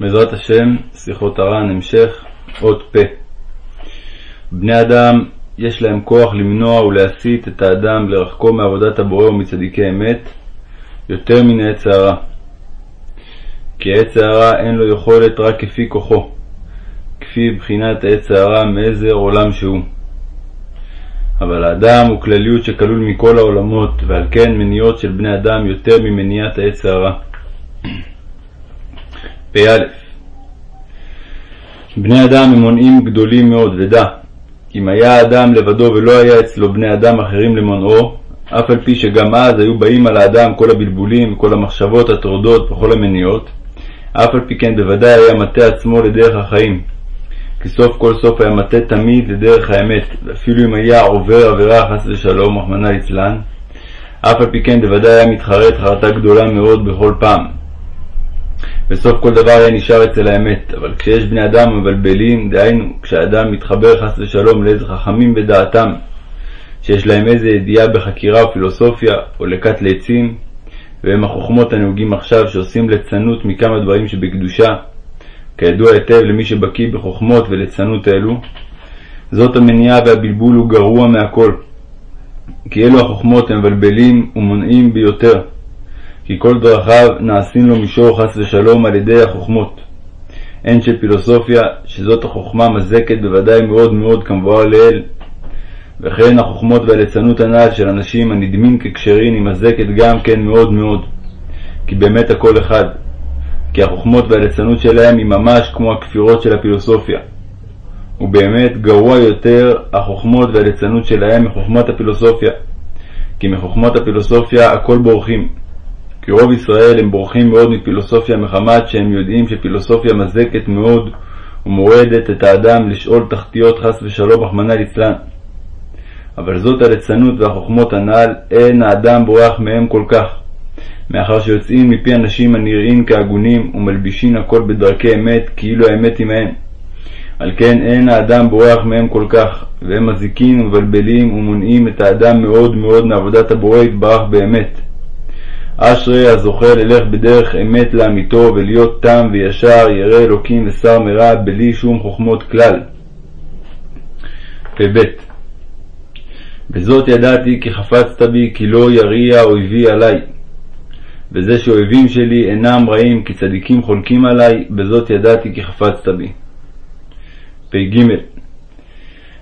בעזרת השם, שיחות הר"ן, המשך, עוד פה. בני אדם יש להם כוח למנוע ולהסיט את האדם לרחקו מעבודת הבורא ומצדיקי אמת, יותר מן העץ הרע. כי העץ הרע אין לו יכולת רק כפי כוחו, כפי בחינת העץ הרע מאיזה עולם שהוא. אבל האדם הוא כלליות שכלול מכל העולמות, ועל כן מניעות של בני אדם יותר ממניעת העץ הרע. פ"א בני אדם הם מונעים גדולים מאוד, ודע, אם היה האדם לבדו ולא היה אצלו בני אדם אחרים למונעו, אף על פי שגם אז היו באים על האדם כל הבלבולים, כל המחשבות הטורדות וכל המניעות, אף על פי כן בוודאי היה מטה עצמו לדרך החיים, כי סוף כל סוף היה מטה תמיד לדרך האמת, ואפילו אם היה עובר עבירה חס ושלום, רחמנא ליצלן, אף על פי כן בוודאי היה מתחרט חרטה גדולה מאוד בכל פעם. בסוף כל דבר היה נשאר אצל האמת, אבל כשיש בני אדם מבלבלים, דהיינו, כשאדם מתחבר חס ושלום לאיזה חכמים בדעתם, שיש להם איזה ידיעה בחקירה או פילוסופיה, או לכת לעצים, והם החוכמות הנהוגים עכשיו שעושים ליצנות מכמה דברים שבקדושה, כידוע היטב למי שבקיא בחוכמות וליצנות אלו, זאת המניעה והבלבול הוא גרוע מהכל. כי אלו החוכמות הם מבלבלים ומונעים ביותר, כי כל דרכיו נעשים לו מישור חס ושלום על ידי החוכמות. הן של פילוסופיה, שזאת החוכמה מזקת בוודאי מאוד מאוד כמבואר לעיל, וכן החוכמות והליצנות הנ"ל של אנשים הנדמים ככשרים היא מזקת גם כן מאוד מאוד, כי באמת הכל אחד, כי החוכמות והליצנות שלהם היא ממש כמו הכפירות של הפילוסופיה. ובאמת גרוע יותר החוכמות והליצנות שלהם מחוכמת הפילוסופיה, כי מחוכמת הפילוסופיה הכל בורחים. כי רוב ישראל הם בורחים מאוד מפילוסופיה מחמת שהם יודעים שפילוסופיה מזקת מאוד ומורדת את האדם לשאול תחתיות חס ושלום רחמנא ליצלן. אבל זאת הליצנות והחוכמות הנ"ל, אין האדם בורח מהם כל כך, מאחר שיוצאים מפי אנשים הנראים כהגונים ומלבישים הכל בדרכי אמת, כאילו האמת עמהם. על כן אין האדם בורח מהם כל כך, והם מזיקים ומבלבלים ומונעים את האדם מאוד מאוד מעבודת הבורא יתברך באמת. אשרי הזוכה ללך בדרך אמת לאמיתו ולהיות תם וישר ירא אלוקים ושר מרע בלי שום חוכמות כלל. פב בזאת ידעתי כי חפצת בי כי לא יריע אויבי עלי. וזה שאויבים שלי אינם רעים כי צדיקים חולקים עלי, בזאת ידעתי כי חפצת בי. פג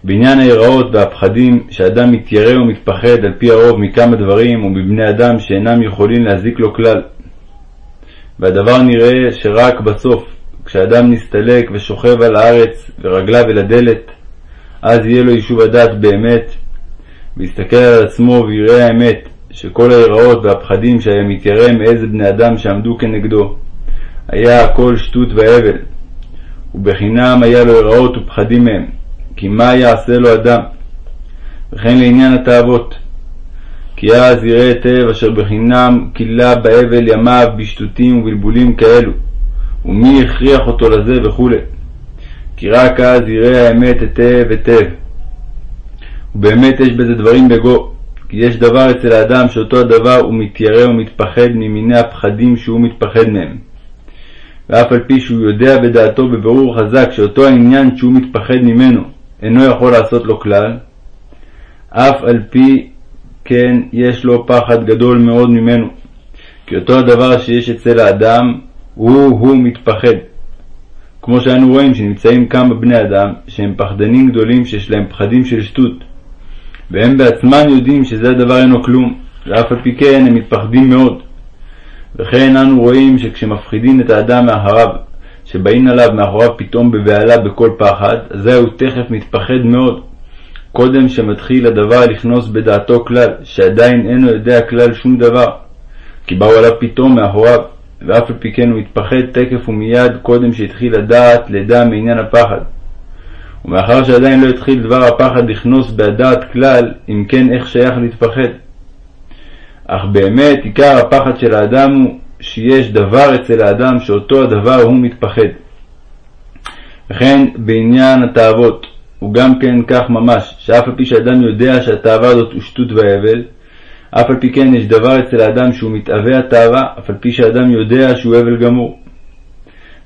בעניין ההיראות והפחדים שאדם מתיירא ומתפחד על פי הרוב מכמה דברים ומבני אדם שאינם יכולים להזיק לו כלל. והדבר נראה שרק בסוף, כשאדם נסתלק ושוכב על הארץ ורגליו אל הדלת, אז יהיה לו יישוב הדעת באמת, ויסתכל על עצמו ויראה האמת, שכל ההיראות והפחדים שהיה מתיירא מאיזה בני אדם שעמדו כנגדו, היה הכל שטות והבל, ובחינם היה לו היראות ופחדים מהם, כי מה יעשה לו אדם? וכן לעניין התאוות. כי אז יראה היטב אשר בחינם כילה באבל ימיו בשטותים ובלבולים כאלו, ומי הכריח אותו לזה וכו'. כי רק אז יראה האמת היטב היטב. ובאמת יש בזה דברים בגו, כי יש דבר אצל האדם שאותו הדבר הוא מתיירא ומתפחד ממיני הפחדים שהוא מתפחד מהם. ואף על פי שהוא יודע בדעתו בבירור חזק שאותו העניין שהוא מתפחד ממנו אינו יכול לעשות לו כלל, אף על פי כן יש לו פחד גדול מאוד ממנו, כי אותו הדבר שיש אצל האדם הוא-הוא מתפחד. כמו שאנו רואים שנמצאים כמה בני אדם שהם פחדנים גדולים שיש להם פחדים של שטות, והם בעצמם יודעים שזה הדבר אינו כלום, ואף על פי כן הם מתפחדים מאוד. וכן אנו רואים שכשמפחידים את האדם מאחריו, שבאים עליו מאחוריו פתאום בבהלה בכל פחד, אזי הוא תכף מתפחד מאוד. קודם שמתחיל הדבר לכנוס בדעתו כלל, שעדיין אינו יודע כלל שום דבר, כי באו עליו פתאום מאחוריו, ואף על פי כן הוא מתפחד תקף ומיד קודם שהתחיל לדעת לדע מעניין הפחד. ומאחר שעדיין לא התחיל דבר הפחד לכנוס בהדעת כלל, אם כן איך שייך להתפחד. אך באמת עיקר הפחד של האדם הוא שיש דבר אצל האדם שאותו הדבר הוא מתפחד. וכן בעניין התאוות, הוא גם כן כך ממש, שאף על פי שאדם יודע שהתאווה הזאת הוא שטות והבל, אף על פי כן יש דבר אצל האדם שהוא מתאווה התאווה, אף על פי שאדם יודע שהוא הבל גמור.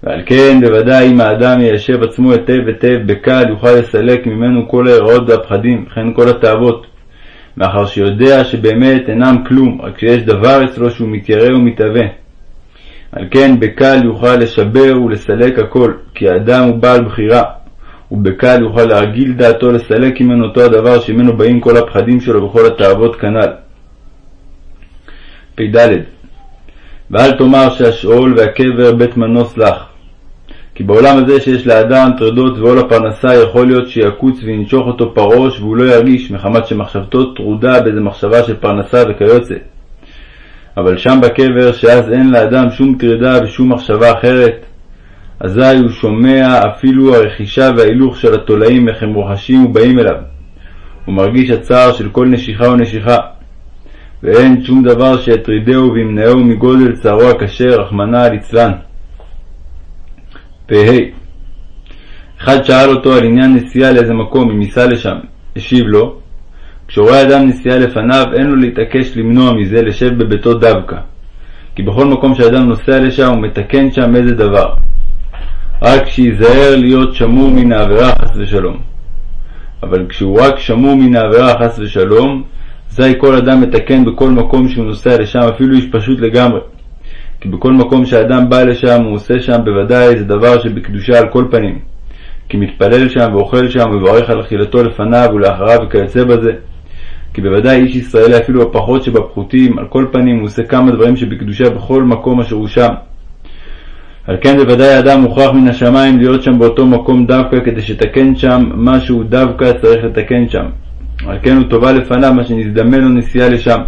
ועל כן בוודאי אם האדם יישב עצמו היטב היטב בקל יוכל לסלק ממנו כל ההראות והפחדים וכן כל התאוות מאחר שיודע שבאמת אינם כלום רק שיש דבר אצלו שהוא מתיירא ומתהווה על כן בקל יוכל לשבר ולסלק הכל כי האדם הוא בעל בחירה ובקל יוכל להרגיל דעתו לסלק ממנו אותו הדבר שממנו באים כל הפחדים שלו וכל התאוות כנ"ל. פ"ד ואל תאמר שהשאול והקבר בית מנוס לך. כי בעולם הזה שיש לאדם טרדות ועול הפרנסה יכול להיות שיקוץ וינשוך אותו פרוש והוא לא ירגיש מחמת שמחשבתו טרודה באיזה מחשבה של פרנסה וכיוצא. אבל שם בקבר שאז אין לאדם שום טרדה ושום מחשבה אחרת, אזי הוא שומע אפילו הרכישה וההילוך של התולעים איך הם רוחשים ובאים אליו. הוא מרגיש הצער של כל נשיכה ונשיכה. ואין שום דבר שיטרידהו וימנעהו מגודל צערו הקשה, רחמנא ליצלן. פ"ה אחד שאל אותו על עניין נסיעה לאיזה מקום, אם ייסע לשם. השיב לו, כשרואה אדם נסיעה לפניו, אין לו להתעקש למנוע מזה לשב בביתו דווקא. כי בכל מקום שאדם נוסע לשם, הוא מתקן שם איזה דבר. רק שייזהר להיות שמור מן העבירה חס ושלום. אבל כשהוא רק שמור מן העבירה חס ושלום, אזי כל אדם מתקן בכל מקום שהוא נוסע לשם, אפילו איש פשוט לגמרי. כי בכל מקום שאדם בא לשם, הוא עושה שם בוודאי איזה דבר שבקדושה על כל פנים. כי מתפלל שם ואוכל שם ומברך על אכילתו לפניו ולאחריו וכיוצא בזה. כי בוודאי איש ישראלי אפילו הפחות שבפחותים, על כל פנים הוא עושה כמה דברים שבקדושה בכל מקום אשר הוא שם. על כן בוודאי האדם מוכרח מן השמיים להיות שם באותו מקום דווקא כדי שתקן שם מה שהוא דווקא צריך לתקן שם. על כן הוא טובה לפניו מה שנזדמן לו נסיעה לשם.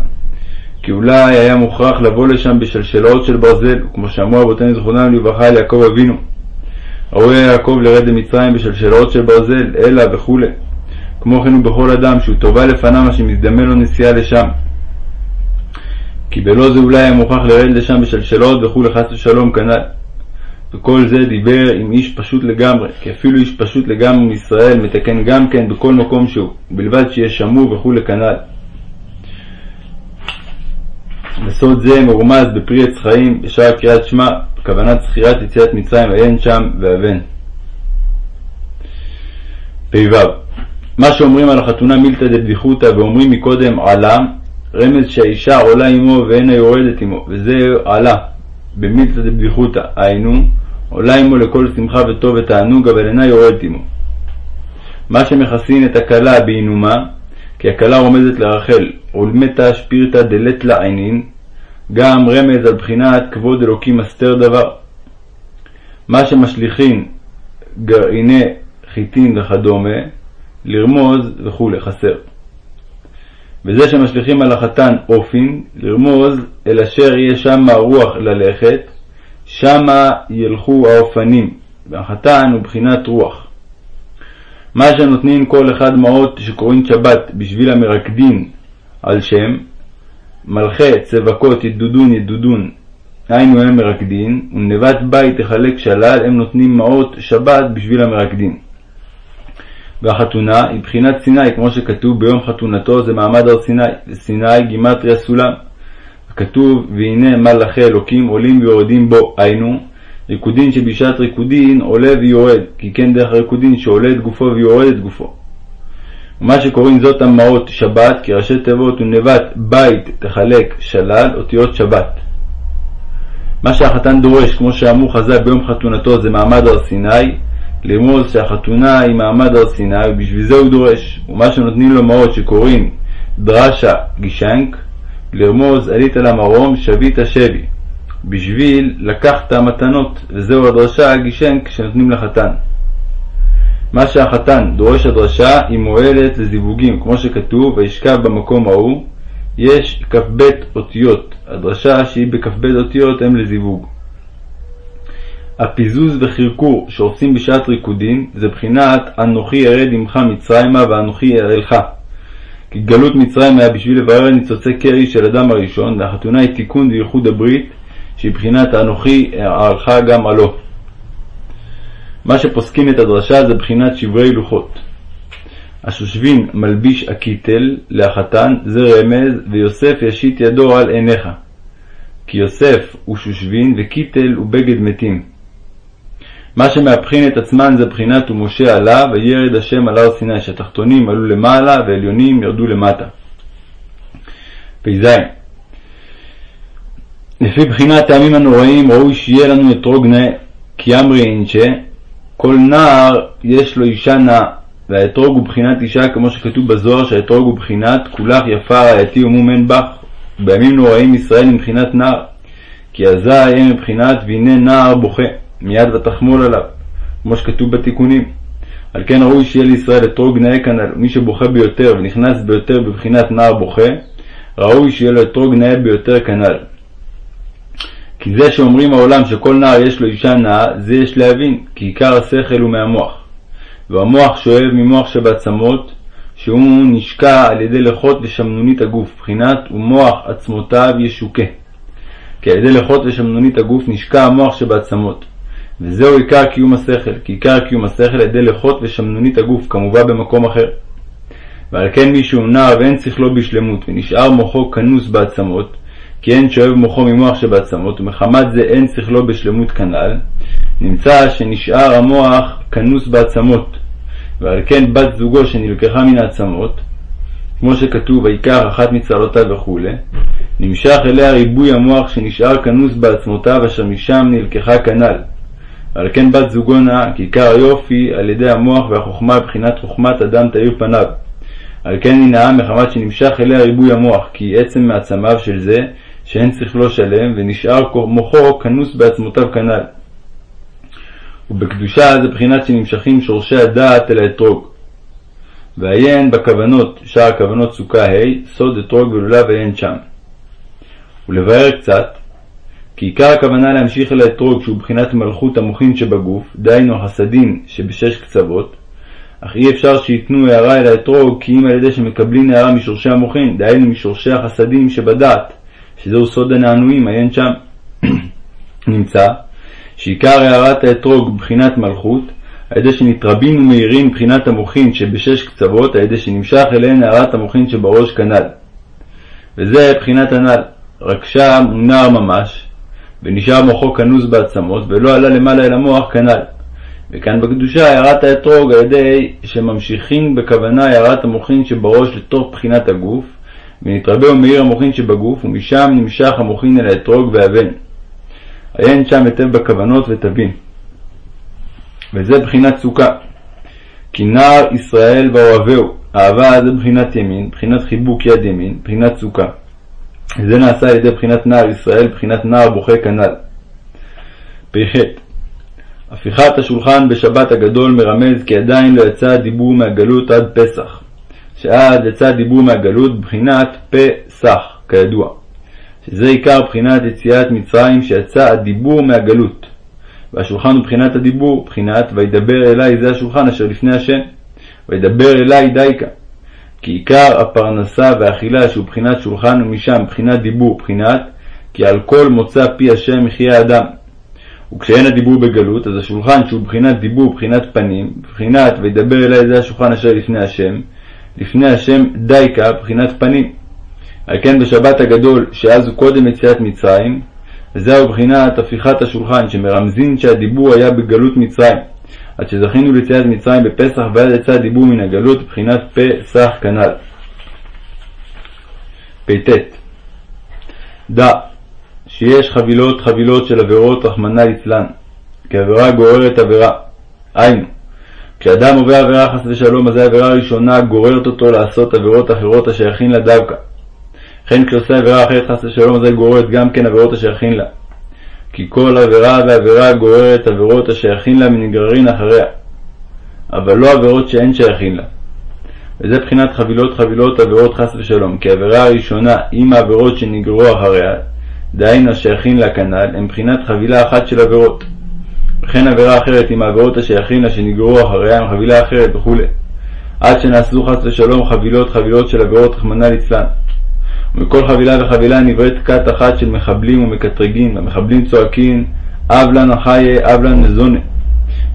כי אולי היה מוכרח לבוא לשם בשלשלאות של ברזל, כמו שאמרו אבותינו זכרונם לברכה על יעקב אבינו. ראוי יעקב לרד למצרים בשלשלאות של ברזל, אלא וכו'. כמו כן הוא בכל אדם שהוא טובה לפניו מה שמזדמן לו נסיעה לשם. כי בלא זה אולי היה מוכרח לרד לשם בשלשלאות וכו' חס ושלום כנ"ל. וכל זה דיבר עם איש פשוט לגמרי, כי אפילו איש פשוט לגמרי מישראל מתקן גם כן בכל מקום שהוא, בלבד שיהיה שמור וכולי כנ"ל. בסוד זה מרומז בפרי עץ חיים בשער קריאת שמע, בכוונת זכירת יציאת מצרים עיין שם ואבן. פ"ו מה שאומרים על החתונה מילתא דבדיחותא ואומרים מקודם עלה, רמז שהאישה עולה עמו ואינה יורדת עמו, וזה עלה במילתא דבדיחותא, היינו עולה עמו לכל שמחה וטוב ותענוג, אבל אינה יורדת עמו. מה שמכסין את הכלה בעינומה, כי הכלה רומזת לרחל, ולמתא שפירתא דלת לעינין, גם רמז על בחינת כבוד אלוקים מסתר דבר. מה שמשליכין גרעיני חיטין וכדומה, לרמוז וכולי, חסר. וזה שמשליכים על החתן אופין, לרמוז אל אשר יהיה שם הרוח ללכת, שמה ילכו האופנים, והחתן הוא בחינת רוח. מה שנותנים כל אחד מעות שקוראים שבת בשביל המרקדין על שם, מלכי צבקות ידודון ידודון, היינו הם מרקדין, ונבט בית תחלק שלל, הם נותנים מעות שבת בשביל המרקדין. והחתונה היא בחינת סיני, כמו שכתוב ביום חתונתו זה מעמד הר סיני, וסיני גימטריה סולם. כתוב והנה מלאכי אלוקים עולים ויורדים בו, היינו ריקודין שבשעת ריקודין עולה ויורד, כי כן דרך הריקודין שעולה את גופו ויורד את גופו. ומה שקוראים זאת המעות שבת, כי ראשי תיבות ונבט בית תחלק שלל, אותיות שבת. מה שהחתן דורש, כמו שאמרו חז"ל ביום חתונתו, זה מעמד הר סיני, לרמוז שהחתונה היא מעמד הר סיני, ובשביל זה הוא דורש. ומה שנותנים לו מעות שקוראים דרשה גישנק, לרמוז עלית למרום שבית שבי, בשביל לקחת מתנות, וזהו הדרשה הגישנק שנותנים לחתן. מה שהחתן דורש הדרשה היא מועלת לזיווגים, כמו שכתוב, וישכב במקום ההוא, יש כ"ב אותיות, הדרשה שהיא בכ"ב אותיות הם לזיווג. הפיזוז וחרקור שעושים בשעת ריקודין זה בחינת אנוכי ארד עמך מצרימה ואנוכי אראלך. כי גלות מצרים היה בשביל לברר ניצוצי קרי של אדם הראשון, והחתונה היא תיקון וייחוד הברית, שהיא בחינת אנוכי אראלך גם עלו. מה שפוסקים את הדרשה זה בחינת שברי לוחות. השושבין מלביש הקיטל לחתן זה רמז, ויוסף ישית ידו על עיניך. כי יוסף הוא שושבין וקיטל הוא בגד מתים. מה שמהפכין את עצמן זה בחינת ומשה עלה וירד השם על הר סיני, שהתחתונים עלו למעלה ועליונים ירדו למטה. פ"ז לפי בחינת טעמים הנוראים ראוי שיהיה לנו אתרוג נאה, כי אמרי אינצ'ה כל נער יש לו אישה נאה, והאתרוג הוא בחינת אישה כמו שכתוב בזוהר שהאתרוג הוא בחינת כולך יפה רעייתי ומומן בך, ובימים נוראים ישראל הם בחינת נער, כי אזי הם מבחינת והנה נער בוכה, מיד ותחמול עליו, כמו שכתוב בתיקונים. על כן ראוי שיהיה לישראל אתרוג נאה כנ"ל, מי שבוכה ביותר ונכנס ביותר בבחינת נער בוכה, ראוי שיהיה לו אתרוג נאה ביותר כנ"ל. כי זה שאומרים העולם שכל נער יש לו אישה נאה, זה יש להבין, כי עיקר השכל הוא מהמוח. והמוח שואב ממוח שבעצמות, שהוא נשקע על ידי לחות ושמנונית הגוף, בחינת ומוח עצמותיו ישוקה. כי על ידי לחות ושמנונית הגוף נשקע המוח שבעצמות. וזהו עיקר קיום השכל, כי עיקר קיום השכל על ידי לחות ושמנונית הגוף, כמובן במקום אחר. ועל כן מי שהוא נער ואין שכלו בשלמות, ונשאר מוחו כנוס בעצמות, כי אין שואב מוחו ממוח שבעצמות, ומחמת זה אין שכלו בשלמות כנ"ל, נמצא שנשאר המוח כנוס בעצמות, ועל כן בת זוגו שנלקחה מן העצמות, כמו שכתוב ויקח אחת מצלותיו וכו', נמשך אליה ריבוי המוח שנשאר כנוס בעצמותיו אשר משם נלקחה כנ"ל. ועל כן בת זוגו נאה, כי עיקר היופי על ידי המוח והחוכמה בבחינת חוכמת אדם תאיר פניו. על כן היא נאה מחמת שנמשך אליה ריבוי המוח, כי עצם מעצמיו של זה, שאין שכלו שלם, ונשאר מוחו כנוס בעצמותיו כנ"ל. ובקדושה זה בחינת שנמשכים שורשי הדעת אל האתרוג. ועיין בכוונות, שאר הכוונות סוכה ה', סוד אתרוג ולולב עיין שם. ולבאר קצת, כי עיקר הכוונה להמשיך אל האתרוג שהוא בחינת מלכות המוחין שבגוף, דהיינו החסדים שבשש קצוות, אך אי אפשר שייתנו הערה אל האתרוג כי אם על ידי שמקבלים הערה משורשי המוחין, דהיינו משורשי החסדים שבדעת, שזהו סוד הנענועים, עיין שם. נמצא שעיקר הערת האתרוג בחינת מלכות, על ידי שנתרבים ומאירים בחינת המוחין שבשש קצוות, על ידי שנמשך אליהן הערת המוחין שבראש כנ"ל. וזה בחינת הנ"ל, רק שם הוא נער ממש, ונשאר מוחו כנוס בעצמות, ולא עלה למעלה אל המוח כנ"ל. וכאן בקדושה הערת האתרוג על ידי שממשיכים בכוונה הערת המוחין שבראש לתוך בחינת הגוף, ונתרבה ומאיר המוחין שבגוף, ומשם נמשך המוחין אל האתרוג והבן. עיין שם היטב בכוונות ותבין. וזה בחינת סוכה. כי נער ישראל ואוהביהו, אהבה זה בחינת ימין, בחינת חיבוק יד ימין, בחינת סוכה. וזה נעשה על ידי בחינת נער ישראל, בחינת נער בוכה כנ"ל. פ"ח הפיכת השולחן בשבת הגדול מרמז כי עדיין לא יצא הדיבור מהגלות עד פסח, שעד יצא הדיבור מהגלות בבחינת פסח, כידוע, שזה עיקר בחינת יציאת מצרים שיצא הדיבור מהגלות. והשולחן הוא בחינת הדיבור, בחינת וידבר אלי זה השולחן אשר לפני השם, וידבר אלי דייקה. כי עיקר הפרנסה והאכילה שהוא בחינת שולחן ומשם בחינת דיבור, בחינת כי על כל מוצא פי השם יחיה אדם. וכשאין הדיבור בגלות, אז השולחן שהוא בחינת דיבור, בחינת פנים, בחינת וידבר אלי זה השולחן אשר לפני השם, לפני השם דייקה, בחינת פנים. על כן בשבת הגדול, שאז הוא קודם יציאת מצרים, וזהו בחינת הפיכת השולחן, שמרמזין שהדיבור היה בגלות מצרים, עד שזכינו ליציאת מצרים בפסח, ועד יצא הדיבור מן הגלות, בחינת פסח כנ"ל. פט דע שיש חבילות חבילות של עבירות רחמנא ליצלן, כי עבירה גוררת עבירה. היינו, כשאדם עובר עבירה חס ושלום, אז העבירה הראשונה גוררת אותו לעשות עבירות אחרות השייכין לה דווקא. וכן כשעושה עבירה אחרת חס ושלום, אז היא גוררת גם כן עבירות השייכין לה. כי כל עבירה ועבירה גוררת עבירות השייכין לה ונגררין אחריה, אבל לא עבירות שאין שייכין לה. וזה בחינת חבילות חבילות עבירות חס ושלום, כי העבירה הראשונה עם העבירות שנגררו אחריה, דהיינו השייכין לה כנ"ל, הם בחינת חבילה אחת של עבירות. וכן עבירה אחרת עם העבירות השייכין לה שנגררו אחריה הם חבילה אחרת וכו', עד שנעשו חס ושלום חבילות חבילות של עבירות רחמנא ליצלן. ומכל חבילה וחבילה נבראת כת אחת של מחבלים ומקטרגים, והמחבלים צועקים אבלן החיי אבלן נזונה.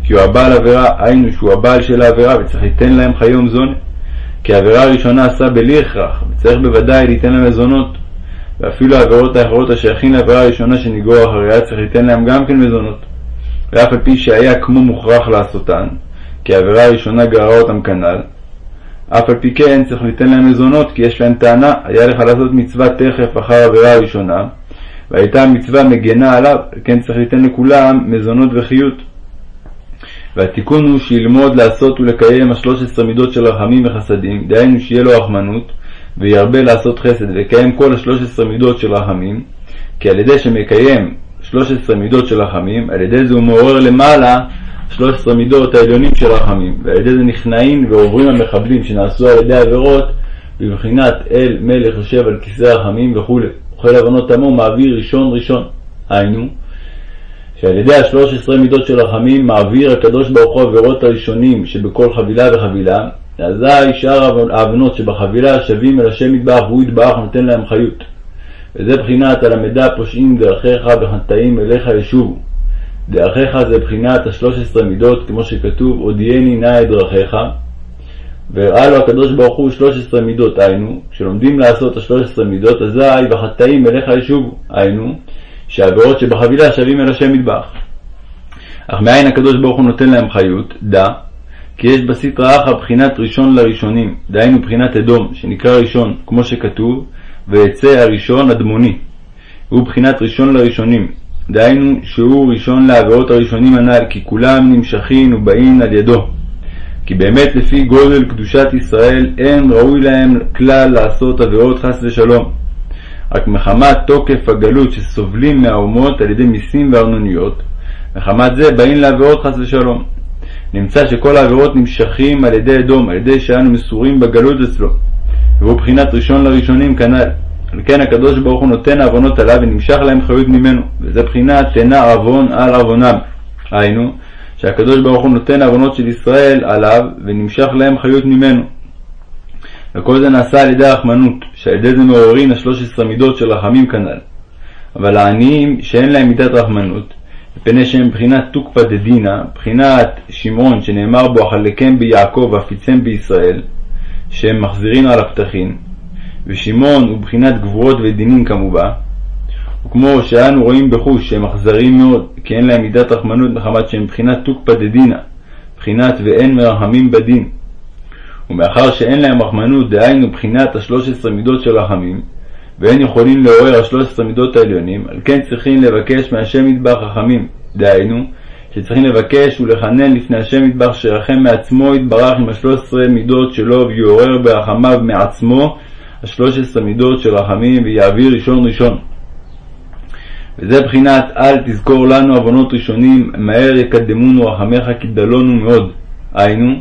כי הוא הבעל עבירה, היינו שהוא הבעל של העבירה, וצריך ליתן להם חיום זונה. כי העבירה הראשונה עשה בלי הכרח, וצריך בוודאי ליתן להם מזונות. ואפילו העבירות האחרות השייכים לעבירה הראשונה שנגרור אחריה, צריך ליתן להם גם כן מזונות. ואף על פי שהיה כמו מוכרח לעשותן, כי העבירה הראשונה גררה אותם כנ"ל, אף על פי כן צריך ליתן להם מזונות, כי יש להם טענה, היה לך לעשות מצווה תכף אחר העבירה הראשונה, והייתה המצווה מגנה עליו, כן צריך ליתן לכולם מזונות וחיות. והתיקון הוא שילמוד לעשות ולקיים השלוש עשרה מידות של רחמים וחסדים, דהיינו שיהיה לו רחמנות, וירבה לעשות חסד, ויקיים כל השלוש עשרה מידות של רחמים, כי על ידי שמקיים שלוש עשרה מידות של רחמים, על ידי זה הוא מעורר למעלה שלוש עשרה מידות העליונים של רחמים, ועל ידי זה נכנעים ועוברים המחבלים שנעשו על ידי עבירות, בבחינת אל מלך יושב על כיסא רחמים וכו'. אוכל אבנות עמו מעביר ראשון ראשון. היינו, שעל ידי השלוש עשרה מידות של רחמים מעביר הקדוש ברוך הוא עבירות הראשונים שבכל חבילה וחבילה, אזי שאר האבנות שבחבילה שווים אל השם יתברך והוא יתברך נותן להם חיות. וזה בחינת הלמדה פושעים דרכיך וחטאים אליך ישובו. דרכיך זה בחינת השלוש עשרה מידות, כמו שכתוב, הודיעני נא את דרכיך. והראה לו הקדוש ברוך הוא שלוש עשרה מידות, היינו, כשלומדים לעשות השלוש עשרה מידות, אזי וחטאים אליך ישובו, היינו, שהעבירות שבחבילה שווים אל השם מטבח. אך מאין הקדוש ברוך הוא נותן להם חיות, דע, כי יש בסטרא אחא בחינת ראשון לראשונים, דהיינו בחינת אדום, שנקרא ראשון, כמו שכתוב, ויצא הראשון אדמוני. הוא בחינת ראשון לראשונים, דהיינו שהוא ראשון לעבירות הראשונים הנ"ל, כי כולם נמשכים ובאים על ידו. כי באמת לפי גודל קדושת ישראל אין ראוי להם כלל לעשות עבירות חס ושלום. רק מחמת תוקף הגלות שסובלים מהאומות על ידי מיסים וארנוניות, מחמת זה באים לעבירות חס ושלום. נמצא שכל העבירות נמשכים על ידי אדום, על ידי שאנו מסורים בגלות אצלו, והוא בחינת ראשון לראשונים כנ"ל. על כן הקדוש ברוך הוא נותן העוונות עליו ונמשך להם חיות ממנו, וזה בחינת תנה עוון על עוונם. היינו, שהקדוש ברוך הוא נותן העוונות של ישראל עליו ונמשך להם חיות ממנו. וכל זה נעשה על ידי הרחמנות, שעל ידי זה מעוררים השלוש עשרה מידות של רחמים כנ"ל. אבל העניים שאין להם מידת רחמנות, מפני שהם בחינת תוקפא דדינא, בחינת שמעון שנאמר בו החלקם ביעקב ואפיצם בישראל, שהם מחזירים על הפתחים, ושמעון הוא בחינת גבורות ודינים כמובן, וכמו שאנו רואים בחוש שהם אכזריים מאוד, כי אין להם מידת רחמנות מחמת שהם בחינת תוקפא דדינא, בחינת ואין מרחמים בדין. ומאחר שאין להם רחמנות, דהיינו בחינת השלוש עשרה מידות של רחמים, ואין יכולים לעורר השלוש עשרה מידות העליונים, על כן צריכים לבקש מהשם יתברך רחמים, דהיינו, שצריכים לבקש ולחנן לפני השם יתברך שרחם מעצמו יתברך עם השלוש עשרה מידות שלו ויעורר ברחמיו מעצמו השלוש עשרה מידות של רחמים ויעביר ראשון ראשון. וזה בחינת אל תזכור לנו עוונות ראשונים, מהר יקדמונו רחמך כי דלונו מאוד. היינו,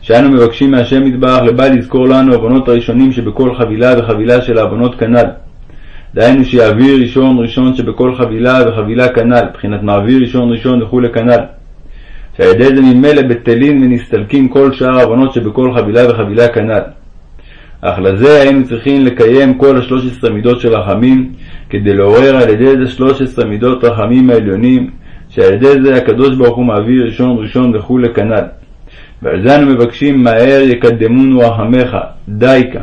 שאנו מבקשים מהשם יתברך לבל לזכור לנו עוונות הראשונים שבכל חבילה וחבילה של העוונות כנ"ל. דהיינו שיעביר ראשון ראשון שבכל חבילה וחבילה כנ"ל, בחינת מעביר ראשון ראשון וכולי כנ"ל. שעל ידי זה ממילא בטלים ונסתלקים כל שאר העוונות שבכל חבילה וחבילה כנ"ל. אך לזה היינו צריכים לקיים כל השלוש עשרה מידות של רחמים, כדי לעורר על ידי זה שלוש עשרה מידות רחמים העליונים, שעל ידי זה הקדוש ברוך הוא מעביר ראשון ראשון וכולי כנ"ל. ועל זה אנו מבקשים מהר יקדמונו רחמך, דייקה,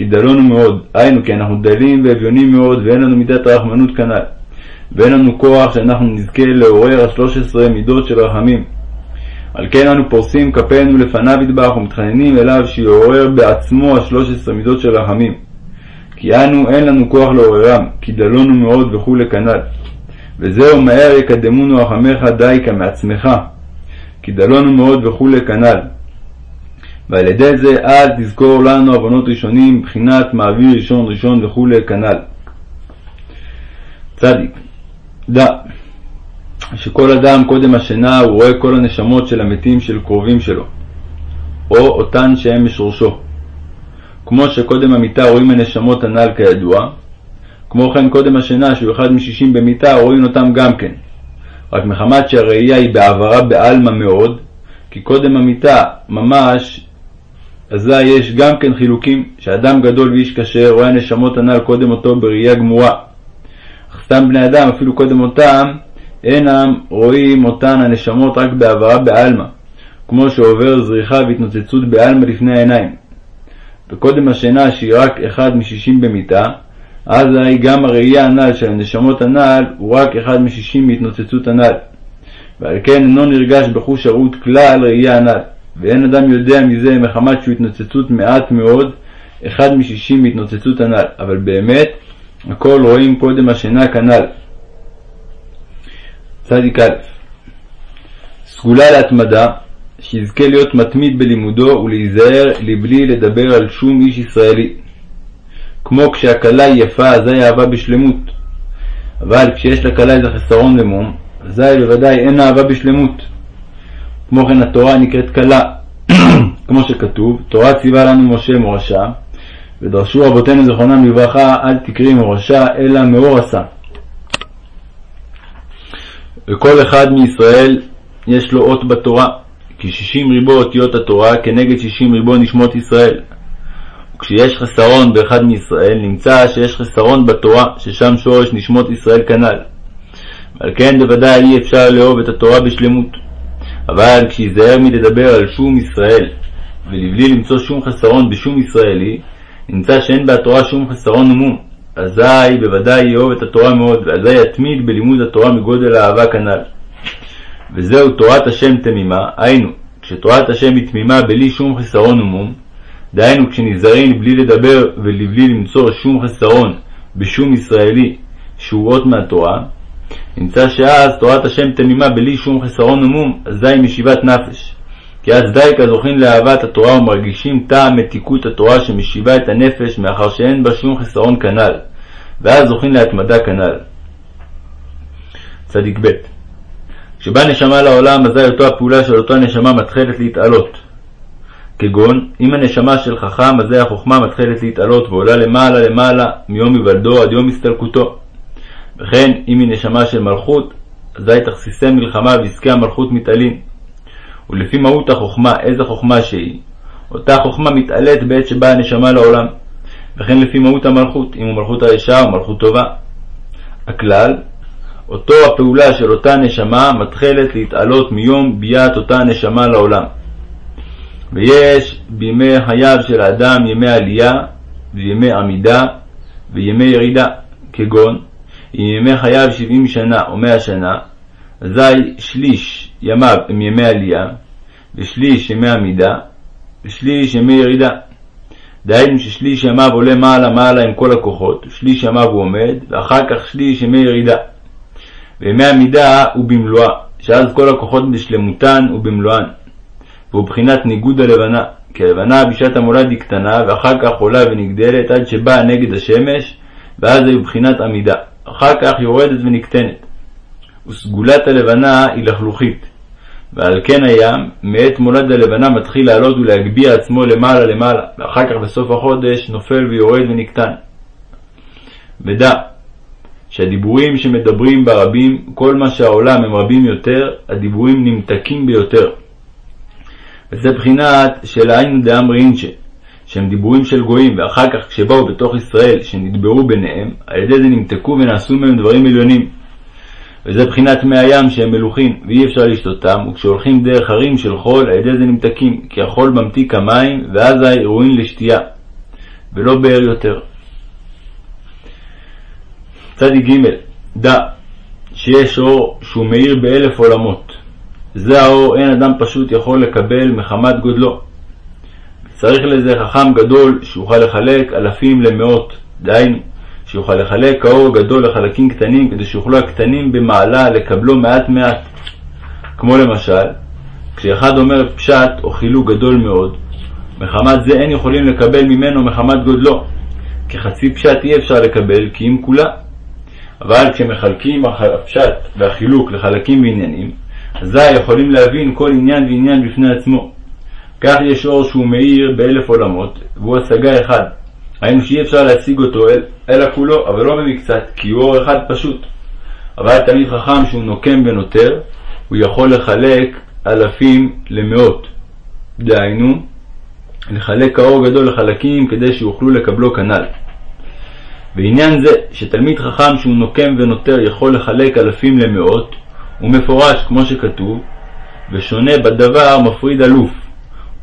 כי דלונו מאוד, היינו כי אנחנו דלים ואביונים מאוד ואין לנו מידת הרחמנות כנ"ל, ואין לנו כוח שאנחנו נזכה לעורר השלוש עשרה מידות של רחמים. על כן אנו פורסים כפינו לפניו ידבח ומתחננים אליו שיעורר בעצמו השלוש עשרה מידות של רחמים. כי אנו אין לנו כוח לעוררם, כי דלונו מאוד וכולי כנ"ל. וזהו מהר יקדמונו רחמך דייקה מעצמך, כי דלונו מאוד וכולי כנ"ל. ועל ידי זה אל תזכור לנו עוונות ראשונים, בחינת מעביר ראשון ראשון וכולי כנ"ל. צדיק, דע שכל אדם קודם השינה הוא רואה כל הנשמות של המתים של קרובים שלו, או אותן שהם משורשו. כמו שקודם המיטה רואים הנשמות הנ"ל כידוע, כמו כן קודם השינה שהוא אחד משישים במיטה רואים אותם גם כן. רק מחמת שהראייה היא בעברה בעלמא מאוד, כי קודם המיטה ממש, אזי יש גם כן חילוקים, שאדם גדול ואיש כשר רואה הנשמות הנ"ל קודם אותו בראייה גמורה. אך סתם בני אדם, אפילו קודם אותם, אינם רואים אותן הנשמות רק בעברה בעלמא, כמו שעובר זריחה והתנוצצות בעלמא לפני העיניים. וקודם השינה שהיא רק אחד משישים במיטה, אזי גם הראייה הנ"ל של הנשמות הנ"ל הוא רק אחד משישים מהתנוצצות הנ"ל. ועל כן אינו נרגש בחוש הרעות כלל ראייה הנ"ל, ואין אדם יודע מזה מחמת שהוא התנוצצות מעט מאוד, אחד משישים מהתנוצצות הנ"ל, אבל באמת הכל רואים קודם השינה כנ"ל. צדיק א' סגולה להתמדה, שיזכה להיות מתמיד בלימודו ולהיזהר לבלי לדבר על שום איש ישראלי. כמו כשהכלה היא יפה, אזי אהבה בשלמות. אבל כשיש לכלה איזה חסרון למום, אזי בוודאי אין אהבה בשלמות. כמו כן התורה נקראת כלה, כמו שכתוב, תורה ציווה לנו משה מורשה, ודרשו רבותינו זכרונם לברכה, אל תקראי מורשה, אלא מאור עשה. וכל אחד מישראל יש לו אות בתורה, כי שישים ריבו אותיות התורה כנגד שישים ריבו נשמות ישראל. וכשיש חסרון באחד מישראל, נמצא שיש חסרון בתורה, ששם שורש נשמות ישראל כנ"ל. ועל כן בוודאי אי אפשר לאהוב את התורה בשלמות. אבל כשיזהר מלדבר על שום ישראל, ולבלי למצוא שום חסרון בשום ישראלי, נמצא שאין בתורה שום חסרון ומום. אזי בוודאי יאהוב את התורה מאוד, ואזי יתמיד בלימוד התורה מגודל האהבה כנ"ל. וזהו תורת השם תמימה, היינו, כשתורת השם היא תמימה בלי שום חסרון ומום, דהיינו כשנזהרים בלי לדבר ולבלי למצוא שום חסרון בשום ישראלי שהוא אות מהתורה, נמצא שאז תורת השם תמימה בלי שום חסרון ומום, אזי משיבת נפש. כי אז די כזוכין לאהבת התורה ומרגישים טעם מתיקות התורה שמשיבה את הנפש מאחר שאין בה שום חסרון כנ"ל, ואז זוכין להתמדה כנ"ל. צדיק ב' כשבא נשמה לעולם, אזי אותו הפעולה של אותה נשמה מתחלת להתעלות. כגון, אם הנשמה של חכם, אזי החוכמה מתחלת להתעלות ועולה למעלה למעלה מיום היוולדו עד יום הסתלקותו. וכן, אם היא נשמה של מלכות, אזי תכסיסי מלחמה ועסקי המלכות מתעלים. ולפי מהות החוכמה, איזה חוכמה שהיא, אותה חוכמה מתעלית בעת שבאה הנשמה לעולם. וכן לפי מהות המלכות, אם הוא מלכות הרשעה או מלכות טובה. הכלל, אותו הפעולה של אותה נשמה מתחלת להתעלות מיום ביאת אותה נשמה לעולם. ויש בימי חייו של האדם ימי עלייה וימי עמידה וימי ירידה, כגון אם ימי חייו שבעים שנה או מאה שנה, אזי שליש ימיו הם ימי עלייה, ושליש ימי עמידה, ושליש ימי ירידה. דהיינו ששליש ימיו עולה מעלה מעלה עם כל הכוחות, ושליש ימיו הוא עומד, ואחר כך שליש ימי ירידה. וימי עמידה הוא במלואה, שאז כל הכוחות בשלמותן ובמלואן. והוא בחינת ניגוד הלבנה, כי הלבנה בשעת המולד היא קטנה, ואחר כך עולה ונגדלת עד שבאה נגד השמש, ואז היא בחינת עמידה. אחר כך יורדת ונקטנת. וסגולת הלבנה היא לחלוכית. ועל כן הים, מעת מולד הלבנה מתחיל לעלות ולהגביה עצמו למעלה למעלה, ואחר כך בסוף החודש נופל ויורד ונקטן. ודע, שהדיבורים שמדברים ברבים, כל מה שהעולם הם רבים יותר, הדיבורים נמתקים ביותר. וזה בחינת של היינו דאמרי אינשא, שהם דיבורים של גויים, ואחר כך כשבאו בתוך ישראל, שנדברו ביניהם, על ידי זה נמתקו ונעשו מהם דברים עליונים. וזה בחינת מי הים שהם מלוכים, ואי אפשר לשתותם, וכשהולכים דרך הרים של חול, על ידי זה נמתקים, כי החול ממתיק המים, ואז ראויים לשתייה, ולא באר יותר. צדיק ג' דע שיש אור שהוא מאיר באלף עולמות. זה האור אין אדם פשוט יכול לקבל מחמת גודלו. צריך לזה חכם גדול שיוכל לחלק אלפים למאות, דהיינו, שיוכל לחלק האור הגדול לחלקים קטנים כדי שיוכלו הקטנים במעלה לקבלו מעט מעט. כמו למשל, כשאחד אומר פשט או חילוק גדול מאוד, מחמת זה אין יכולים לקבל ממנו מחמת גודלו, כי חצי פשט אי אפשר לקבל כי אם כולה. אבל כשמחלקים הפשט והחילוק לחלקים ועניינים, אזי יכולים להבין כל עניין ועניין בפני עצמו. כך יש אור שהוא מאיר באלף עולמות, והוא השגה אחד. היינו שאי אפשר להשיג אותו אל, אלא כולו, אבל לא במקצת, כי הוא אור אחד פשוט. אבל תלמיד חכם שהוא נוקם ונותר, הוא יכול לחלק אלפים למאות. דהיינו, לחלק האור גדול לחלקים כדי שיוכלו לקבלו כנ"ל. בעניין זה, שתלמיד חכם שהוא נוקם ונותר יכול לחלק אלפים למאות, הוא מפורש כמו שכתוב, ושונה בדבר מפריד אלוף.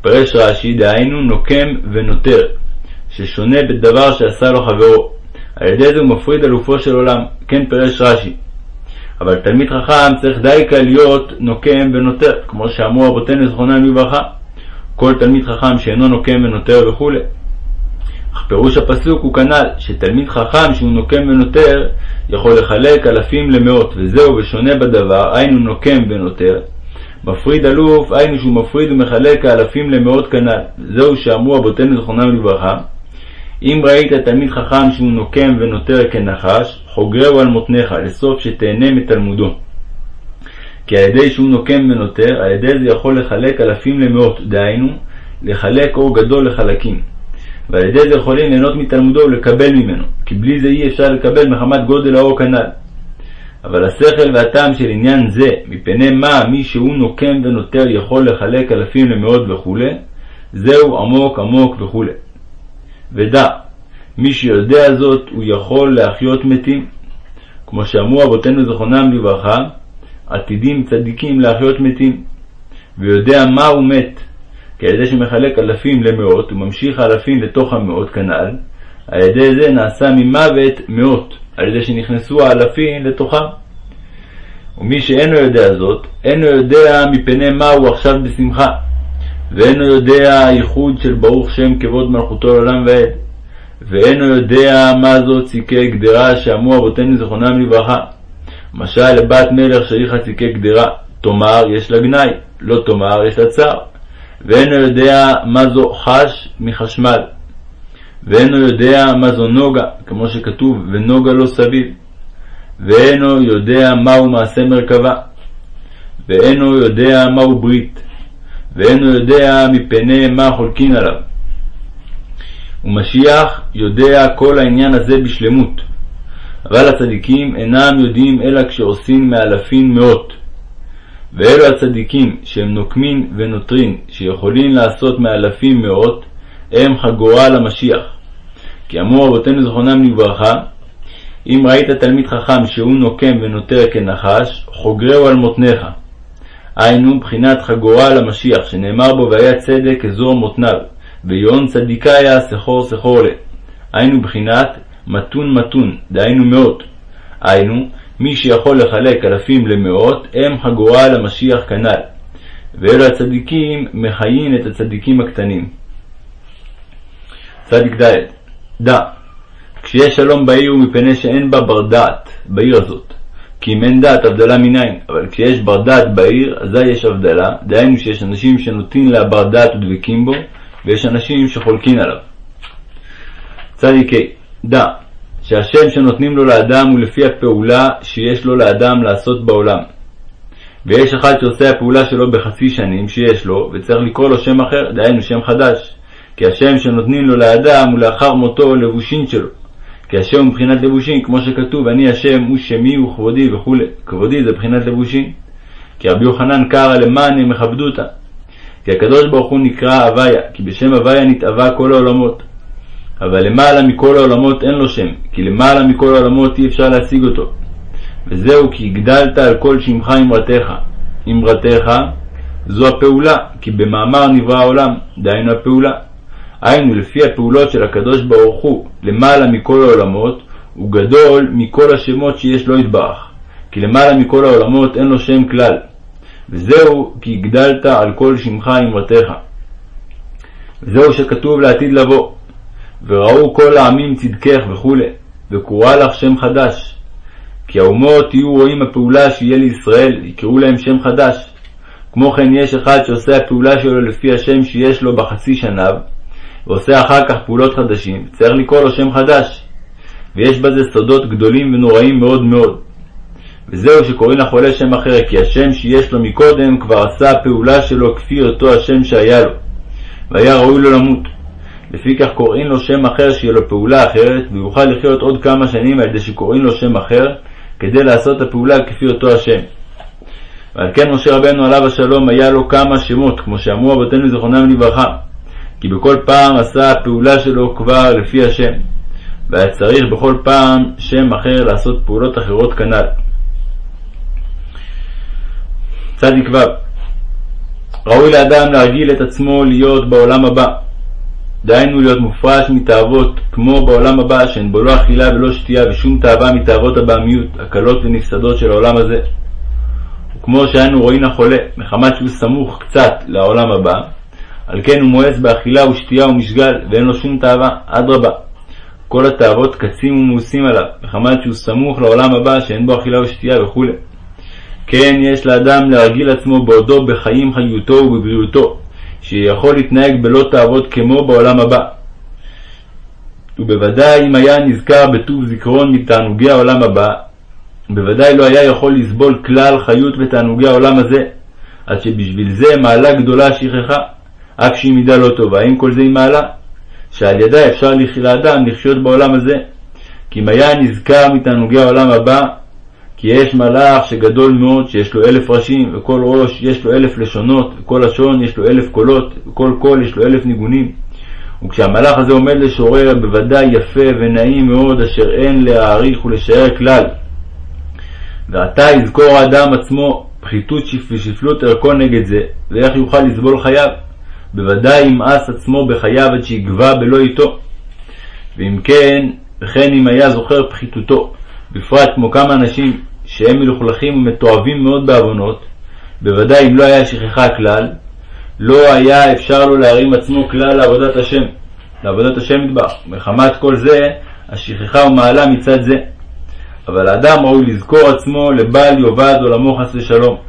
פרש רש"י, דהיינו נוקם ונותר, ששונה בדבר שעשה לו חברו. על ידי זה הוא מפריד אלופו של עולם, כן פרש רש"י. אבל תלמיד חכם צריך דייקה להיות נוקם ונותר, כמו שאמרו אבותינו זכרונם לברכה, כל תלמיד חכם שאינו נוקם ונותר וכו'. אך פירוש הפסוק הוא כנ"ל, שתלמיד חכם שהוא נוקם ונותר, יכול לחלק אלפים למאות, וזהו בשונה בדבר, היינו נוקם ונותר. מפריד אלוף, היינו שהוא מפריד ומחלק האלפים למאות כנ"ל. זהו שאמרו אבותינו זכרונם לברכה, אם ראית תלמיד חכם שהוא נוקם ונותר כנחש, חוגרהו על מותניך, לסוף שתהנה מתלמודו. כי על ידי שהוא נוקם ונותר, על ידי זה יכול לחלק אלפים למאות, דהיינו, לחלק אור גדול לחלקים. ועל ידי זה יכולים ליהנות מתלמודו ולקבל ממנו, כי בלי זה אי אפשר לקבל מחמת גודל האור כנ"ל. אבל השכל והטעם של עניין זה, מפני מה מי שהוא נוקם ונותר יכול לחלק אלפים למאות וכו', זהו עמוק עמוק וכו'. ודע, מי שיודע זאת, הוא יכול להחיות מתים. כמו שאמרו אבותינו זכרונם לברכה, עתידים צדיקים להחיות מתים. ויודע מהו מת, כי על ידי שמחלק אלפים למאות, וממשיך אלפים לתוך המאות כנ"ל, על ידי זה נעשה ממוות מאות, על ידי שנכנסו האלפים לתוכם. ומי שאינו יודע זאת, אינו יודע מפני מה הוא עכשיו בשמחה, ואינו יודע הייחוד של ברוך שם כבוד מלכותו לעולם ועד, ואינו יודע מה זו ציקי גדרה שאמרו אבותינו זכרונם לברכה. משל לבת מלך שליחה ציקי גדרה, תאמר יש לה גנאי, לא תאמר יש לה צער. ואינו יודע מה זו חש מחשמל. ואינו יודע מה זו נוגה, כמו שכתוב, ונוגה לא סביב. ואינו יודע מהו מעשה מרכבה. ואינו יודע מהו ברית. ואינו יודע מפני מה חולקין עליו. ומשיח יודע כל העניין הזה בשלמות. אבל הצדיקים אינם יודעים אלא כשעושים מאלפים מאות. ואלו הצדיקים שהם נוקמין ונוטרין, שיכולים לעשות מאלפים מאות, הם חגורה למשיח. כי אמרו אבותינו זכרונם לברכה, אם ראית תלמיד חכם שהוא נוקם ונוטר כנחש, חוגרהו על מותניך. היינו בחינת חגורה למשיח, שנאמר בו והיה צדק אזור מותניו, ויון צדיקיה סחור סחור לה. היינו בחינת מתון מתון, דהיינו מאות. היינו, מי שיכול לחלק אלפים למאות, הם חגורה למשיח כנ"ל. ואלו הצדיקים מחיים את הצדיקים הקטנים. צדיק ד' דע, כשיש שלום בעיר הוא מפני שאין בה בר דעת בעיר הזאת. כי אם אין דעת הבדלה מניין, אבל כשיש בר דעת בעיר, אזי יש הבדלה, דהיינו שיש אנשים שנוטים להבר דעת ודבקים בו, ויש אנשים שחולקין עליו. צדיק ה' דע, שהשם שנותנים לו לאדם הוא לפי הפעולה שיש לו לאדם לעשות בעולם. ויש אחד שעושה הפעולה שלו בחצי שנים שיש לו, וצריך לקרוא לו שם אחר, דהיינו שם חדש. כי השם שנותנים לו לאדם הוא לאחר מותו לבושין שלו. כי השם הוא מבחינת לבושין, כמו שכתוב, אני השם הוא שמי וכבודי וכו'. כבודי זה מבחינת לבושין. כי רבי יוחנן קרא למען הם יכבדותא. כי הקדוש ברוך הוא נקרא הוויה, כי בשם הוויה נתאווה כל העולמות. אבל למעלה מכל העולמות אין לו שם, כי למעלה מכל העולמות אי אפשר להשיג אותו. וזהו כי הגדלת על כל שמך אמרתך. אמרתך זו הפעולה, כי במאמר נברא העולם, דהיינו הפעולה. היינו לפי הפעולות של הקדוש ברוך הוא למעלה מכל העולמות, הוא גדול מכל השמות שיש לו יתברך. כי למעלה מכל העולמות אין לו שם כלל. וזהו כי הגדלת על כל שמך אמרתך. וזהו שכתוב לעתיד לבוא. וראו כל העמים צדקך וכו', וקורא לך שם חדש. כי האומות יהיו רואים הפעולה שיהיה לישראל, יקראו להם שם חדש. כמו כן יש אחד שעושה הפעולה שלו לפי השם שיש לו בחצי שנה, ועושה אחר כך פעולות חדשים, צריך לקרוא לו שם חדש. ויש בזה סודות גדולים ונוראים מאוד מאוד. וזהו שקוראים לחולה שם אחר, כי השם שיש לו מקודם כבר עשה הפעולה שלו כפי אותו השם שהיה לו, והיה ראוי לו למות. לפיכך קוראים לו שם אחר שיהיה לו פעולה אחרת, ויוכל לחיות עוד כמה שנים על ידי שקוראים לו שם אחר, כדי לעשות הפעולה כפי אותו השם. ועל כן משה רבנו עליו השלום היה לו כמה שמות, כמו שאמרו אבותינו זכרונם לברכה, כי בכל פעם עשה הפעולה שלו כבר לפי השם, והיה צריך בכל פעם שם אחר לעשות פעולות אחרות כנ"ל. צדיק ו' ראוי לאדם להרגיל את עצמו להיות בעולם הבא, דהיינו להיות מופרש מתאוות, כמו בעולם הבא, שאין בו לא אכילה ולא שתייה ושום תאווה מתאוות הבעמיות, הקלות ונפסדות של העולם הזה. וכמו שהיינו רואים החולה, מחמת שהוא סמוך קצת לעולם הבא, על כן הוא מואס באכילה ושתייה ומשגל, ואין לו שום תאווה, אדרבה. כל התאוות קצים ומאוסים עליו, מחמת שהוא סמוך לעולם הבא שאין בו אכילה ושתייה וכו'. כן יש לאדם להרגיל עצמו בעודו בחיים חיותו ובבריאותו, שיכול להתנהג בלא תאוות כמו בעולם הבא. ובוודאי אם היה נזכר בטוב זיכרון מתענוגי העולם הבא, בוודאי לא היה יכול לסבול כלל חיות בתענוגי העולם הזה, עד שבשביל זה מעלה גדולה שכחה, אף שהיא מידה לא טובה, אם כל זה היא מעלה, שעל ידה אפשר לאדם לחיות בעולם הזה. כי אם היה נזכר מתענוגי העולם הבא, כי יש מלאך שגדול מאוד, שיש לו אלף ראשים, וכל ראש יש לו אלף לשונות, וכל לשון יש לו אלף קולות, וכל קול יש לו אלף ניגונים. וכשהמלאך הזה עומד לשורר, בוודאי יפה ונעים מאוד, אשר אין להעריך ולשער כלל. ועתה יזכור האדם עצמו פחיתות ושפלות ערכו נגד זה, ואיך יוכל לסבול חייו. בוודאי ימאס עצמו בחייו עד שיגבה בלא איתו. ואם כן, וכן אם היה זוכר פחיתותו, בפרט כמו כמה אנשים שהם מלוכלכים ומתועבים מאוד בעוונות, בוודאי אם לא היה שכחה כלל, לא היה אפשר לו להרים עצמו כלל לעבודת השם, לעבודת השם מטבח. מחמת כל זה, השכחה ומעלה מצד זה. אבל האדם ראוי לזכור עצמו לבל יאבד עולמו חס ושלום.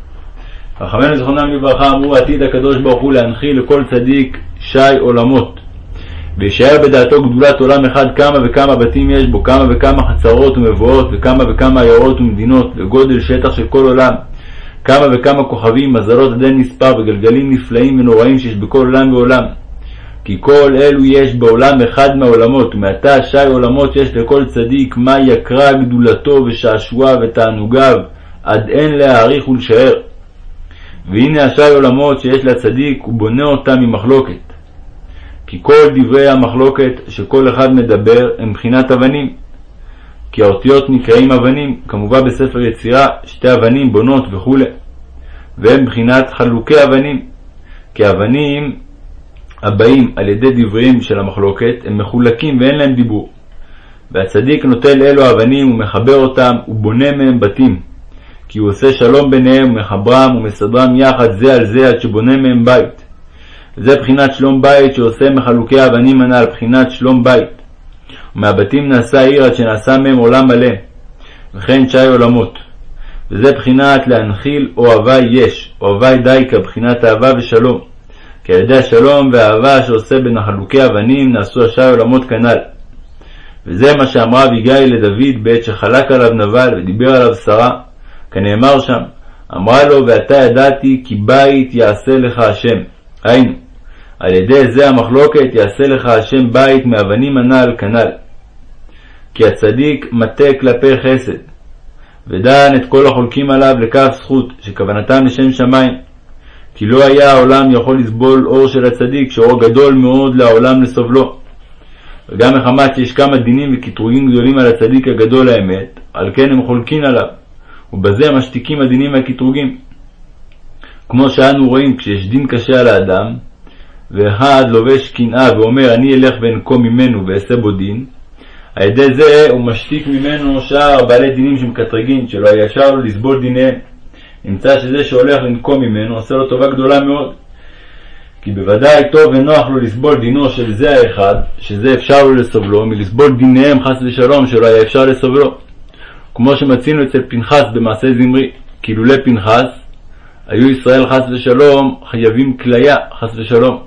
חכמינו זכרונם לברכה אמרו עתיד הקדוש ברוך הוא להנחיל לכל צדיק שי עולמות. וישאר בדעתו גדולת עולם אחד כמה וכמה בתים יש בו, כמה וכמה חצרות ומבואות, וכמה וכמה עיירות ומדינות, וגודל שטח של כל עולם, כמה וכמה כוכבים, מזלות עד מספר, וגלגלים נפלאים ונוראים שיש בכל עולם ועולם. כי כל אלו יש בעולם אחד מהעולמות, ומעתה שי עולמות יש לכל צדיק, מה יקרא גדולתו ושעשועיו ותענוגיו, עד אין להעריך ולשער. והנה השי עולמות שיש לצדיק, הוא בונה אותם ממחלוקת. כי כל דברי המחלוקת שכל אחד מדבר הם מבחינת אבנים. כי האותיות נקראים אבנים, כמובן בספר יצירה, שתי אבנים בונות וכו', והם מבחינת חלוקי אבנים. כי אבנים הבאים על ידי דבריהם של המחלוקת הם מחולקים ואין להם דיבור. והצדיק נוטל אלו אבנים ומחבר אותם ובונה מהם בתים. כי הוא עושה שלום ביניהם ומחברם ומסדרם יחד זה על זה עד שבונה מהם בית. זה בחינת שלום בית שעושה מחלוקי האבנים הנ"ל, בחינת שלום בית. ומהבתים נעשה עיר עד שנעשה מהם עולם מלא, וכן שי עולמות. וזה בחינת להנחיל אוהבי יש, אוהבי דייקה, בחינת אהבה ושלום. כי על ידי השלום והאהבה שעושה בין החלוקי אבנים נעשו השי עולמות כנ"ל. וזה מה שאמרה אביגיל לדוד בעת שחלק עליו נבל ודיבר עליו שרה, כנאמר שם, אמרה לו ועתה ידעתי כי בית יעשה לך השם. היינו, על ידי זה המחלוקת יעשה לך השם בית מאבנים הנ"ל כנ"ל. כי הצדיק מטה כלפי חסד, ודן את כל החולקים עליו לכף זכות, שכוונתם לשם שמיים. כי לא היה העולם יכול לסבול אור של הצדיק, שאור גדול מאוד לעולם לסובלו. וגם מחמת שיש כמה דינים וקטרוגים גדולים על הצדיק הגדול האמת, על כן הם חולקים עליו, ובזה משתיקים הדינים והקטרוגים. כמו שאנו רואים כשיש דין קשה על האדם, ואחד לובש קנאה ואומר אני אלך ואנקום ממנו ואעשה בו דין, על ידי זה הוא משתיק ממנו שאר בעלי דינים שמקטרגין, שלא אפשר לו לסבול דיניהם. נמצא שזה שהולך לנקום ממנו עושה לו טובה גדולה מאוד. כי בוודאי טוב ונוח לו לסבול דינו של זה האחד, שזה אפשר לו לסובלו, מלסבול דיניהם חס ושלום שלא היה אפשר לסובלו. כמו שמצינו אצל פנחס במעשה זמרי, כי לולא פנחס, היו ישראל חס ושלום חייבים כליה חס ושלום.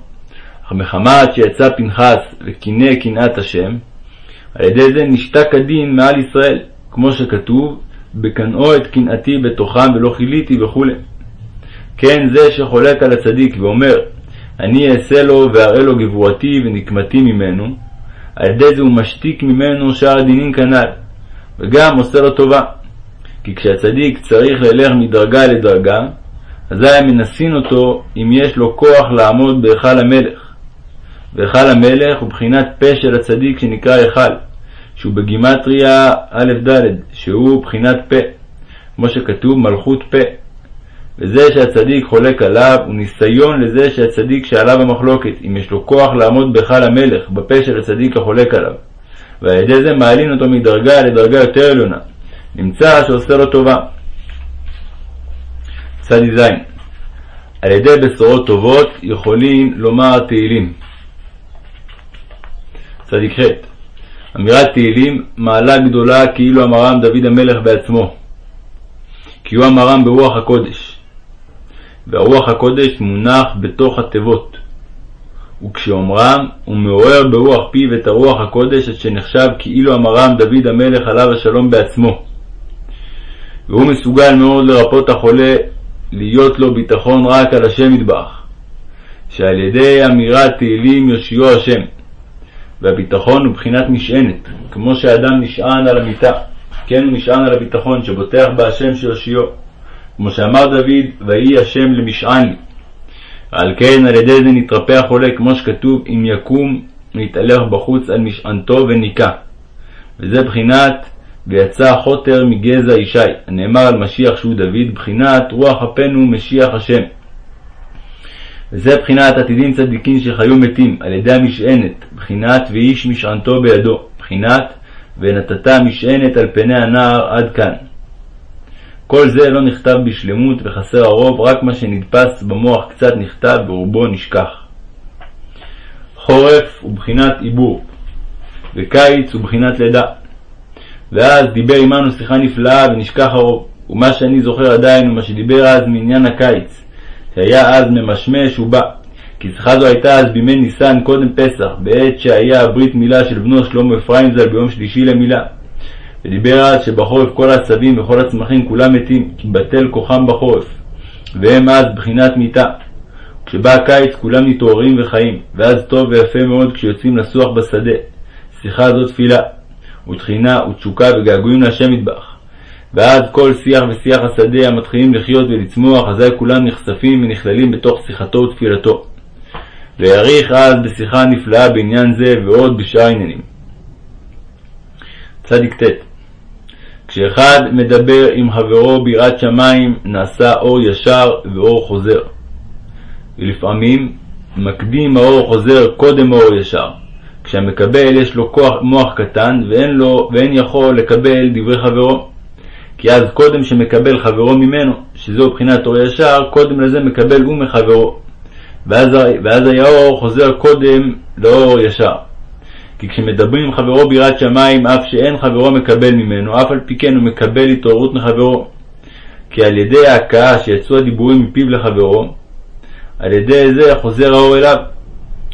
אך מחמת שיצא פנחס וקינא קנאת השם, על ידי זה נשתק הדין מעל ישראל, כמו שכתוב, בקנאו את קנאתי בתוכם ולא כיליתי וכו'. כן זה שחולק על הצדיק ואומר, אני אעשה לו ואראה לו גבורתי ונקמתי ממנו, על ידי זה הוא משתיק ממנו שאר הדינים כנ"ל, וגם עושה לו טובה. כי כשהצדיק צריך ללך מדרגה לדרגה, אזי המנסין אותו אם יש לו כוח לעמוד בהיכל המלך. והיכל המלך הוא בחינת פה של הצדיק שנקרא היכל, שהוא בגימטריה ד', שהוא בחינת פה, כמו שכתוב מלכות פה. וזה שהצדיק חולק עליו הוא ניסיון לזה שהצדיק שעליו המחלוקת, אם יש לו כוח לעמוד בהיכל המלך, בפה של הצדיק החולק עליו. ועל ידי זה מעלין אותו מדרגה לדרגה יותר עליונה. נמצא שעושה לו טובה. צ"ז על ידי בשורות טובות יכולים לומר תהילים. צ"ח אמירת תהילים מעלה גדולה כאילו אמרם דוד המלך בעצמו, כי הוא אמרם ברוח הקודש, והרוח הקודש מונח בתוך התיבות, וכשאומרם הוא מעורר ברוח פיו את הרוח הקודש עד שנחשב כאילו אמרם דוד המלך עליו השלום בעצמו. והוא מסוגל מאוד לרפות החולה, להיות לו ביטחון רק על השם ידבח, שעל ידי אמירת תהילים יושיעו השם. והביטחון הוא בחינת משענת, כמו שאדם נשען על המיטה, כן הוא נשען על הביטחון שבוטח בהשם שיושיעו, כמו שאמר דוד, ויהי השם למשען לי. על כן על ידי זה נתרפא החולה, כמו שכתוב, אם יקום להתהלך בחוץ על משענתו וניקה. וזה בחינת ויצא חוטר מגזע ישי, הנאמר על משיח שהוא דוד, בחינת רוח אפינו משיח השם. וזה בחינת עתידים צדיקים שחיו מתים, על ידי המשענת, בחינת ואיש משענתו בידו, בחינת ונתת משענת על פני הנער עד כאן. כל זה לא נכתב בשלמות וחסר הרוב, רק מה שנדפס במוח קצת נכתב ורובו נשכח. חורף הוא בחינת עיבור, וקיץ הוא בחינת לידה. ואז דיבר עמנו שיחה נפלאה ונשכח הרוב. ומה שאני זוכר עדיין הוא מה שדיבר אז מעניין הקיץ, שהיה אז ממשמש ובא. כי שיחה זו הייתה אז בימי ניסן קודם פסח, בעת שהיה הברית מילה של בנו שלמה אפרים ז"ל ביום שלישי למילה. ודיבר אז שבחורף כל העשבים וכל הצמחים כולם מתים, כי בטל כוחם בחורף, והם אז בחינת מיתה. כשבא הקיץ כולם מתעוררים וחיים, ואז טוב ויפה מאוד כשיוצאים לסוח בשדה. שיחה זו תפילה. ותחינה ותשוקה וגעגועים להשם מטבח. ואז כל שיח ושיח השדה המתחילים לחיות ולצמוח, אזי כולם נחשפים ונכללים בתוך שיחתו ותפילתו. ויאריך אז בשיחה נפלאה בעניין זה ועוד בשאר עניינים. צ"ט כשאחד מדבר עם חברו ביראת שמיים, נעשה אור ישר ואור חוזר. ולפעמים מקדים האור חוזר קודם האור ישר. כשהמקבל יש לו כוח מוח קטן ואין, לו, ואין יכול לקבל דברי חברו. כי אז קודם שמקבל חברו ממנו, שזהו בחינת אור ישר, קודם לזה מקבל הוא מחברו. ואז, ואז היה אור חוזר קודם לאור ישר. כי כשמדברים עם חברו ביראת שמיים, אף שאין חברו מקבל ממנו, אף על פי כן הוא מקבל התעוררות מחברו. כי על ידי ההכאה שיצאו הדיבורים מפיו לחברו, על ידי זה חוזר האור אליו.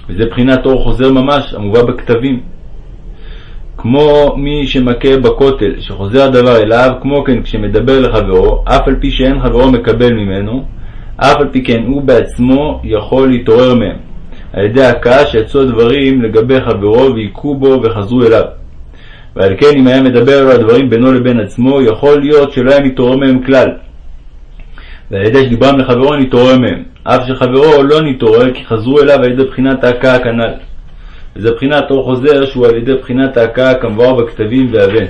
וזה בחינת אור חוזר ממש, המובא בכתבים. כמו מי שמכה בכותל, שחוזר הדבר אליו, כמו כן כשמדבר לחברו, אף על פי שאין חברו מקבל ממנו, אף על פי כן הוא בעצמו יכול להתעורר מהם, על ידי הכאה שיצאו הדברים לגבי חברו והיכו בו וחזרו אליו. ועל כן אם היה מדבר על הדברים בינו לבין עצמו, יכול להיות שלא היה מתעורר מהם כלל. ועל ידי שדיברם לחברו נתעורר מהם. אף שחברו לא נתעורר כי חזרו אליו על ידי בחינת ההכאה כנ"ל. וזה בחינת אור חוזר שהוא על ידי בחינת ההכאה כמבואר בכתבים והבן.